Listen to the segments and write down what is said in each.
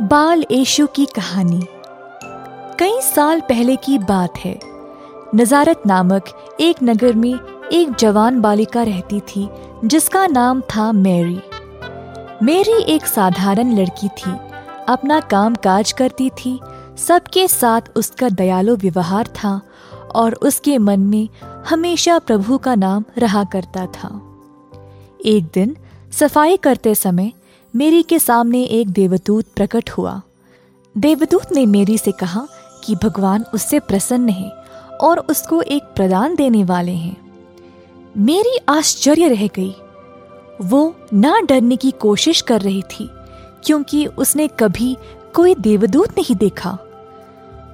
बाल यीशु की कहानी। कई साल पहले की बात है। नजारत नामक एक नगर में एक जवान बालिका रहती थी, जिसका नाम था मैरी। मैरी एक साधारण लड़की थी, अपना काम काज करती थी, सबके साथ उसका दयालु व्यवहार था और उसके मन में हमेशा प्रभु का नाम रहा करता था। एक दिन सफ़ाई करते समय मेरी के सामने एक देवदूत प्रकट हुआ। देवदूत ने मेरी से कहा कि भगवान उससे प्रसन्न है और उसको एक प्रदान देने वाले हैं। मेरी आश्चर्य रह गई। वो ना डरने की कोशिश कर रही थी, क्योंकि उसने कभी कोई देवदूत नहीं देखा।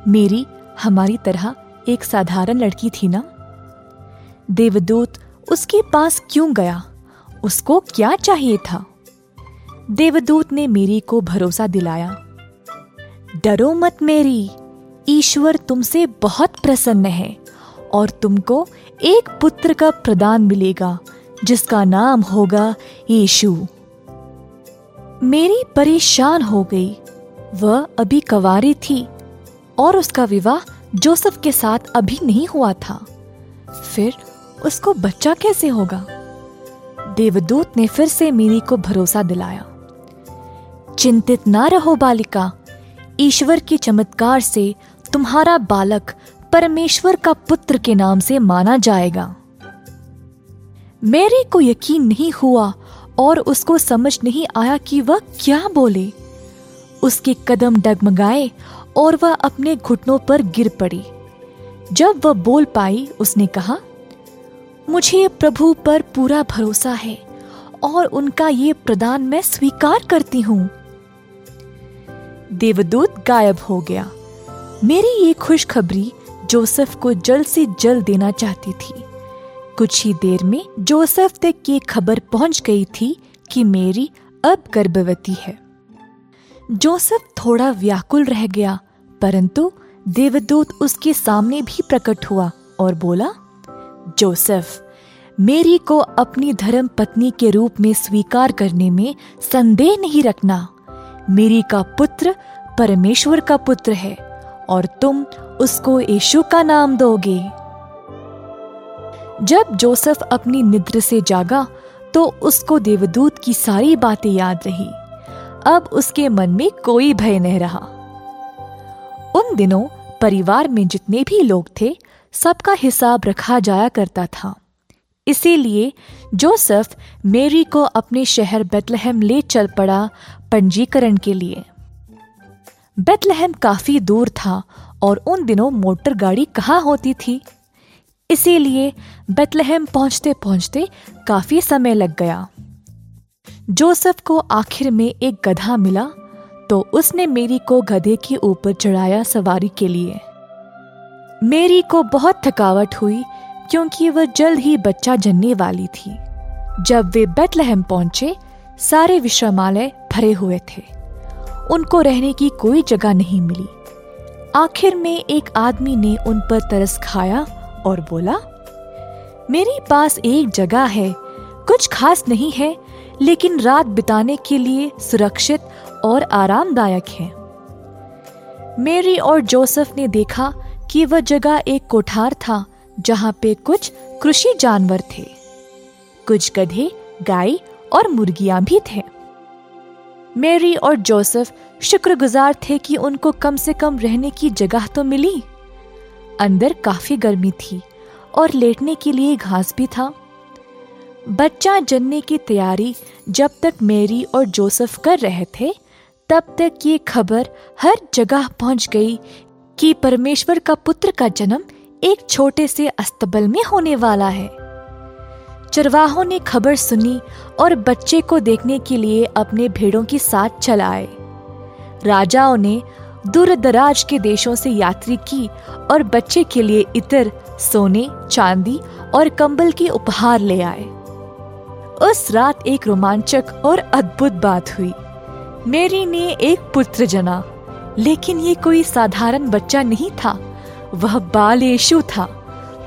मेरी हमारी तरह एक साधारण लड़की थी ना? देवदूत उसके पास क्यों गया? उसको क्या चाहिए था? देवदूत ने मेरी को भरोसा दिलाया। डरो मत मेरी, ईश्वर तुमसे बहुत प्रसन्न है और तुमको एक पुत्र का प्रदान मिलेगा, जिसका नाम होगा यीशु। मेरी परेशान हो गई। वह अभी कवारी थी और उसका विवाह जोसेफ के साथ अभी नहीं हुआ था। फिर उसको बच्चा कैसे होगा? देवदूत ने फिर से मेरी को भरोसा दिलाया। चिंतित ना रहो बालिका। ईश्वर के चमत्कार से तुम्हारा बालक परमेश्वर का पुत्र के नाम से माना जाएगा। मेरे को यकीन नहीं हुआ और उसको समझ नहीं आया कि वह क्या बोले। उसके कदम डगमगाए और वह अपने घुटनों पर गिर पड़ी। जब वह बोल पाई, उसने कहा, मुझे प्रभु पर पूरा भरोसा है और उनका ये प्रदान मैं स्वीकार करती हूँ। देवदूत गायब हो गया। मेरी ये खुशखबरी जोसेफ को जल्द से जल्द देना चाहती थी। कुछ ही देर में जोसेफ तक ये खबर पहुँच गई थी कि मेरी अब गर्भवती है। जोसेफ थोड़ा व्याकुल रह गया, परंतु देवदूत उसके सामने भी प्रकट हुआ और बोला, जोसेफ, मेरी को अपनी धर्म पत्नी के रूप में स्वीकार करने में संदेह नहीं रखना। मेरी का पुत्र परमेश्वर का पुत्र है और तुम उसको यीशु का नाम दोगे। जब जोसेफ अपनी निद्र से जागा तो उसको देवदूत की सारी बातें याद रही। अब उसके मन में कोई भय नहीं रहा। उन दिनों परिवार में जितने भी लोग थे, सबका हिसाब रखा जाया करता था। इसीलिए जोसेफ मेरी को अपने शहर बेतलहम ले चल पड़ा पंजीकरण के लिए। बेतलहम काफ़ी दूर था और उन दिनों मोटर गाड़ी कहाँ होती थी। इसीलिए बेतलहम पहुँचते पहुँचते काफ़ी समय लग गया। जोसेफ को आखिर में एक गधा मिला तो उसने मेरी को गधे के ऊपर चढ़ाया सवारी के लिए। मेरी को बहुत थकावट हुई क्योंकि वह जल्द ही बच्चा जनने वाली थी। जब वे बेतलहम पहुँचे, सारे विश्रामालय भरे हुए थे। उनको रहने की कोई जगह नहीं मिली। आखिर में एक आदमी ने उन पर तरस खाया और बोला, मेरे पास एक जगह है, कुछ खास नहीं है, लेकिन रात बिताने के लिए सुरक्षित और आरामदायक है। मेरी और जोसेफ ने देखा कि वह जगह एक कोठार था। जहाँ पे कुछ कृषि जानवर थे। कुछ गधे, गाय और मुर्गियाँ भी थे। मेरी और जोसेफ शुक्रगुजार थे कि उनको कम से कम रहने की जगह तो मिली। अंदर काफ़ी गर्मी थी और लेटने के लिए घास भी था। बच्चा जनने की तैयारी जब तक मेरी और जोसेफ कर रहे थे, तब तक ये खबर हर जगह पहुँच गई कि परमेश्वर का पुत्र का जन्म एक छोटे से अस्तबल में होने वाला है। चरवाहों ने खबर सुनी और बच्चे को देखने के लिए अपने भेड़ों के साथ चलाए राजाओं ने दूर दराज के देशों से यात्री की और बच्चे के लिए इतर, सोने, चांदी और कंबल के उपहार ले आए। उस रात एक रोमांचक और अद्भुत बात हुई। मेरी ने एक पुत्र जना, लेकिन ये कोई साधारण बच्चा नहीं था। वह बाल यीशु था,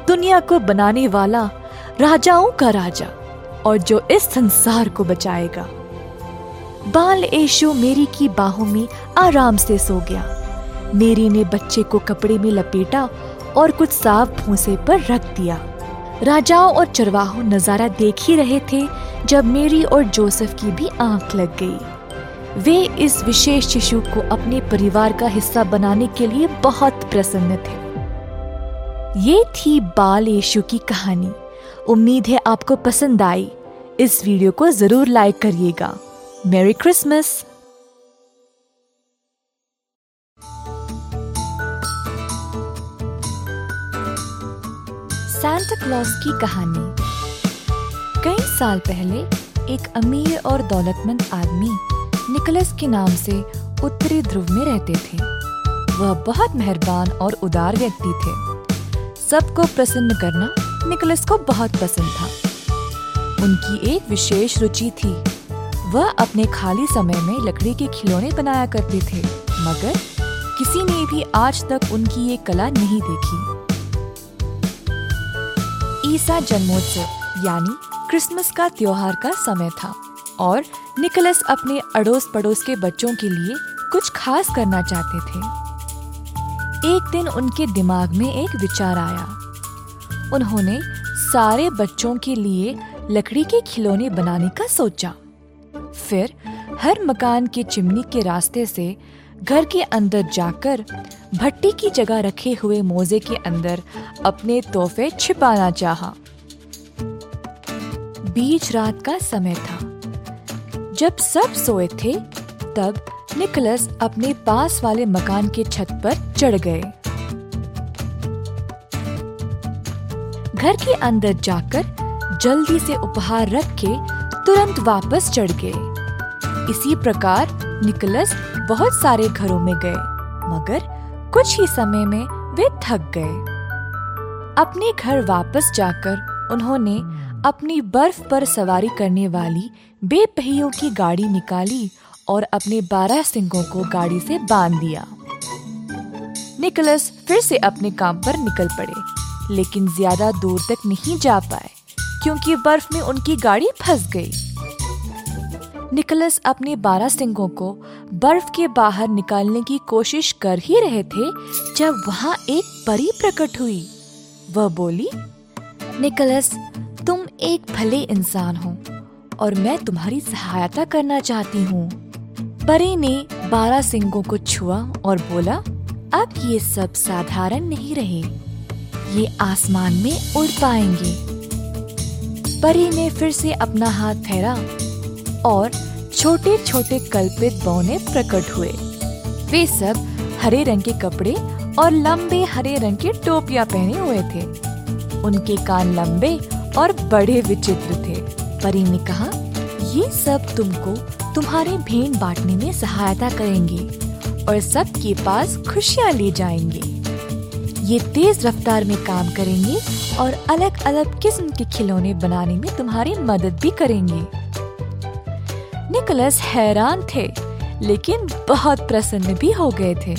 दुनिया को बनाने वाला राजाओं का राजा और जो इस संसार को बचाएगा। बाल यीशु मेरी की बाहों में आराम से सो गया। मेरी ने बच्चे को कपड़े में लपेटा और कुछ साफ़ भूसे पर रख दिया। राजाओं और चरवाहों नज़ारा देख ही रहे थे जब मेरी और जोसेफ की भी आँख लग गई। वे इस विशेष शिशु को अपने परिवार का हिस्सा बनाने के लिए बहुत प्रसन्न थे। ये थी बाल यीशु की कहानी। उम्मीद है आपको पसंद आई। इस वीडियो को ज़रूर लाइक करिएगा। मेरी क्रिसमस सांता क्लॉस की कहानी। कई साल पहले एक अमीर और दौलतमंद आदमी निकोलस के नाम से उत्तरी ध्रुव में रहते थे। वह बहुत मेहरबान और उदार व्यक्ति थे। सबको प्रसन्न करना निकोलस को बहुत पसंद था। उनकी एक विशेष रुचि थी। वह अपने खाली समय में लकड़ी के खिलौने बनाया करते थे, मगर किसी ने भी आज तक उनकी ये कला नहीं देखी। ईसा जन्मोत्सव, यानी क्रिसमस का त्योहार का समय था, और निकोलस अपने अड़ोस पड़ोस के बच्चों के लिए कुछ खास करना चाहते थे। एक दिन उनके दिमाग में एक विचार आया। उन्होंने सारे बच्चों के लिए लकड़ी के खिलौने बनाने का सोचा। फिर हर मकान के चिमनी के रास्ते से घर के अंदर जाकर भट्टी की जगह रखे हुए मोजे के अंदर अपने तोहफे छिपाना चाहा। बीच रात का समय था। जब सब सोए थे तब निकोलस अपने पास वाले मकान के छत पर चढ़ गए। घर के अंदर जाकर जल्दी से उपहार रख के तुरंत वापस चढ़ गए। इसी प्रकार निकोलस बहुत सारे घरों में गए, मगर कुछ ही समय में वे थक गए। अपने घर वापस जाकर उन्होंने अपनी बर्फ़ पर सवारी करने वाली बेपहियों की गाड़ी निकाली और अपने बारह सिंगों को गाड़ी से बाँध दिया। निकोलस फिर से अपने काम पर निकल पड़े, लेकिन ज़्यादा दूर तक नहीं जा पाए, क्योंकि बर्फ़ में उनकी गाड़ी फंस गई। निकोलस अपने बारह सिंगों को बर्फ़ के बाहर निकालने की कोशिश कर ही रहे थे, जब वहाँ एक परी प्रकट हुई। वह बोली, निकोलस, तुम एक भले इंसान हो, और मैं तुम्हारी सहायता करना चाहती हूँ। परी ने बारह सिंगों को छुआ और बोला, अब ये सब साधारण नहीं रहे। ये आसमान में उड़ पाएँगे। परी ने फिर से अपना हाथ फेरा और छोटे छोटे कल्पित बौने प्रकट हुए। वे सब हरे रंग के कपड़े और लंबे हरे रंग के टोपिया पहने हुए थे। उनके कान लंबे और बड़े विचित्र थे। परी ने कहा, ये सब तुमको तुम्हारे भेंट बांटने में सहायता करेंगे और सबके पास खुशियाँ ले जाएँगे। ये तेज रफ्तार में काम करेंगे और अलग अलग किस्म के खिलौने बनाने में तुम्हारी मदद भी करेंगे। निकोलस हैरान थे, लेकिन बहुत प्रसन्न भी हो गए थे।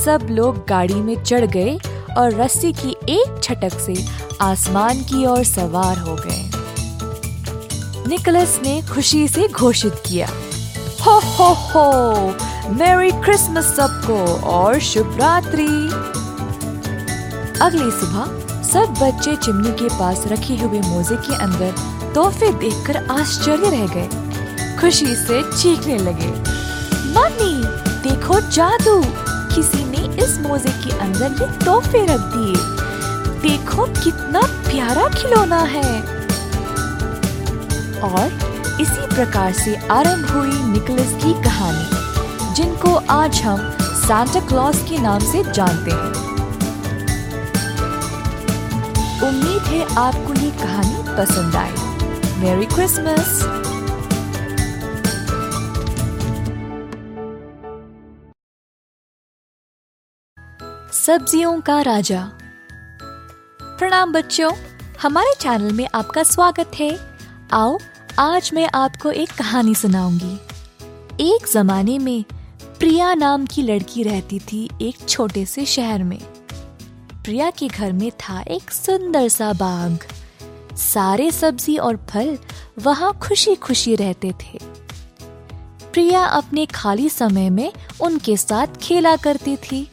सब लोग गाड़ी में चढ़ गए और रस्सी की एक छटक से आसमान की ओर सवार हो गए। निकोलस ने खुशी से घोषित किया। हो हो हो मेरी क्रिसमस सबको और शुभ रात्रि। अगली सुबह, सब बच्चे चिमनी के पास रखे हुए मोजे के अंदर तोहफे देखकर आश्चर्य रह गए। खुशी से चीखने लगे। मम्मी, देखो जादू! किसी ने इस मोजे के अंदर ये तोहफे रख दिए। देखो कितना प्यारा खिलौना है। और इसी प्रकार से आरंभ हुई निकोलस की कहानी, जिनको आज हम सांता क्लॉस के नाम से जानते हैं। उम्मीद है आपको ये कहानी पसंद आई। मेरी क्रिसमस सब्जियों का राजा। प्रणाम बच्चों, हमारे चैनल में आपका स्वागत है। आओ, आज मैं आपको एक कहानी सुनाऊँगी। एक जमाने में प्रिया नाम की लड़की रहती थी एक छोटे से शहर में। प्रिया के घर में था एक सुंदर सा बाग। सारे सब्ज़ी और फल वहाँ खुशी खुशी रहते थे। प्रिया अपने खाली समय में उनके साथ खेला करती थी।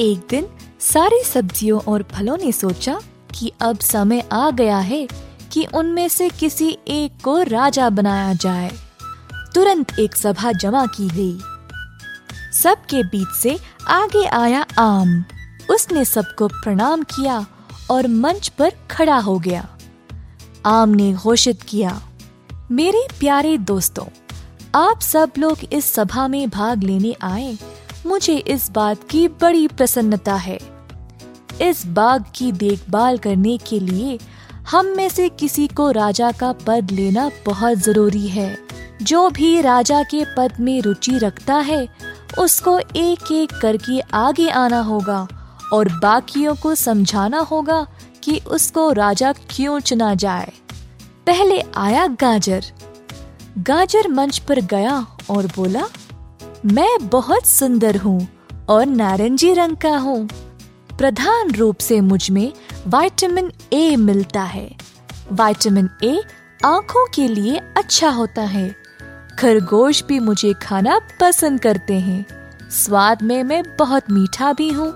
एक दिन सारी सब्जियों और फलों ने सोचा कि अब समय आ गया है कि उनमें से किसी एक को राजा बनाया जाए। तुरंत एक सभा जमा की गई। सबके बीच से आगे आया आम। उसने सबको प्रणाम किया और मंच पर खड़ा हो गया। आम ने घोषित किया, मेरे प्यारे दोस्तों, आप सब लोग इस सभा में भाग लेने आए। मुझे इस बात की बड़ी प्रसन्नता है। इस बाग की देखभाल करने के लिए हम में से किसी को राजा का पद लेना बहुत ज़रूरी है। जो भी राजा के पद में रुचि रखता है, उसको एक एक करके आगे आना होगा और बाकियों को समझाना होगा कि उसको राजा क्यों चुना जाए। पहले आया गाजर। गाजर मंच पर गया और बोला, मैं बहुत सुंदर हूँ और नारंगी रंग का हूँ। प्रधान रूप से मुझमें विटामिन ए मिलता है। विटामिन ए आँखों के लिए अच्छा होता है। खरगोश भी मुझे खाना पसंद करते हैं। स्वाद में मैं बहुत मीठा भी हूँ।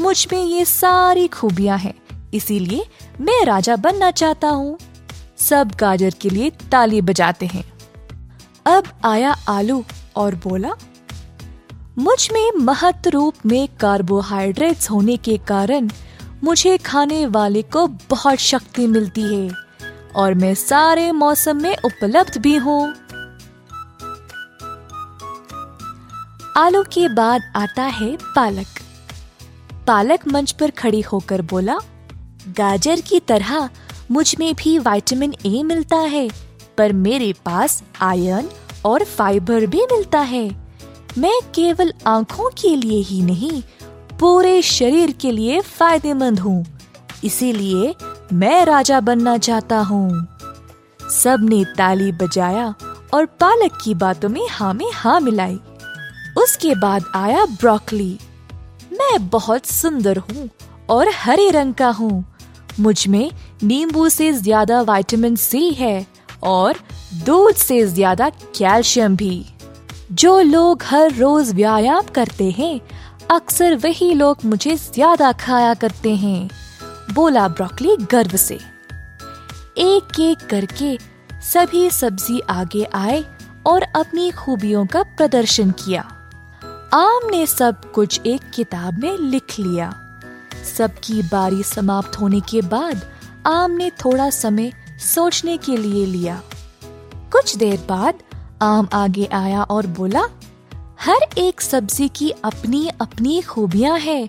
मुझमें ये सारी खूबियाँ हैं, इसीलिए मैं राजा बनना चाहता हूँ। सब गाजर के लिए ताली बजाते हैं। अब आया आलू और बोला मुझमें महत्व रूप में कार्बोहाइड्रेट्स होने के कारण मुझे खाने वाले को बहुत शक्ति मिलती है और मैं सारे मौसम में उपलब्ध भी हूँ। आलू के बाद आता है पालक। पालक मंच पर खड़ी होकर बोला, गाजर की तरह मुझमें भी विटामिन ए मिलता है, पर मेरे पास आयरन और फाइबर भी मिलता है। मैं केवल आँखों के लिए ही नहीं, पूरे शरीर के लिए फ़ायदेमंद हूँ। इसीलिए मैं राजा बनना चाहता हूँ। सबने ताली बजाया और पालक की बातों में हाँ में हाँ मिलाई। उसके बाद आया ब्रोकली। मैं बहुत सुंदर हूँ और हरे रंग का हूँ। मुझमें नींबू से ज़्यादा विटामिन सी है और दूध से ज़्यादा कैल्शियम भी। जो लोग हर रोज व्यायाम करते हैं, अक्सर वही लोग मुझे ज़्यादा खाया करते हैं, बोला ब्रोकली गर्व से। एक एक करके सभी सब्ज़ी आगे आए और अपनी खूबियों का प्रदर्शन किया। आम ने सब कुछ एक किताब में लिख लिया। सबकी बारी समाप्त होने के बाद आम ने थोड़ा समय सोचने के लिए लिया। कुछ देर बाद आम आगे आया और बोला, हर एक सब्ज़ी की अपनी अपनी खूबियाँ हैं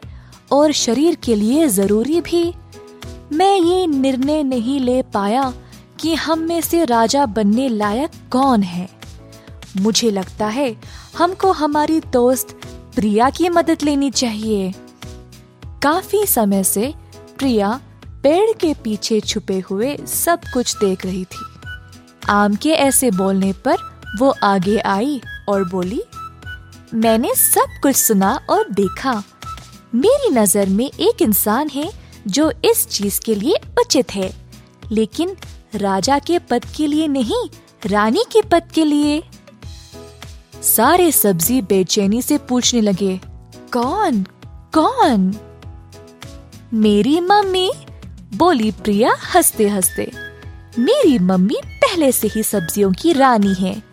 और शरीर के लिए ज़रूरी भी। मैं ये निर्णय नहीं ले पाया कि हम में से राजा बनने लायक कौन है। मुझे लगता है हमको हमारी दोस्त प्रिया की मदद लेनी चाहिए। काफ़ी समय से प्रिया पेड़ के पीछे छुपे हुए सब कुछ देख रही थी। आम के ऐसे बोलने पर वो आगे आई और बोली, मैंने सब कुछ सुना और देखा। मेरी नज़र में एक इंसान है जो इस चीज़ के लिए उचित है, लेकिन राजा के पद के लिए नहीं, रानी के पद के लिए। सारे सब्ज़ी बेचैनी से पूछने लगे, कौन? कौन? मेरी मम्मी, बोली प्रिया हँसते हँसते मेरी मम्मी पहले से ही सब्जियों की रानी है।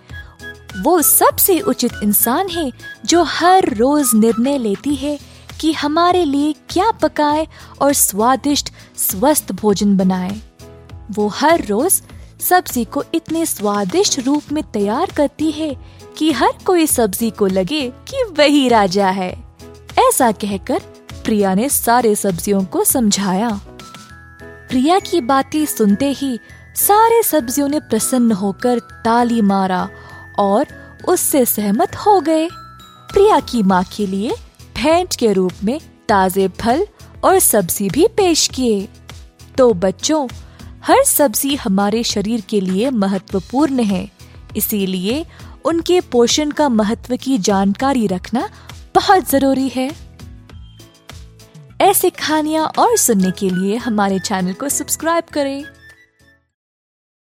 वो सबसे उचित इंसान है जो हर रोज निर्णय लेती है कि हमारे लिए क्या पकाए और स्वादिष्ट, स्वस्थ भोजन बनाए। वो हर रोज सब्ज़ी को इतने स्वादिष्ट रूप में तैयार करती है कि हर कोई सब्ज़ी को लगे कि वही राजा है। ऐसा कहकर प्रिया ने सारे सब्जियों को समझाया। प्रिया की बातें सुनते ही सारे सब्जियों ने प्रसन्न होकर ताली मारा और उससे सहमत हो गए। प्रिया की माँ के लिए भेंट के रूप में ताजे फल और सब्ज़ी भी पेश किए। तो बच्चों, हर सब्ज़ी हमारे शरीर के लिए महत्वपूर्ण है, इसीलिए उनके पोषण का महत्व की जानकारी रखना बहुत ज़रूरी है। ऐसे कहानियाँ और सुनने के लिए हमारे चैनल को सब्सक्राइब करें।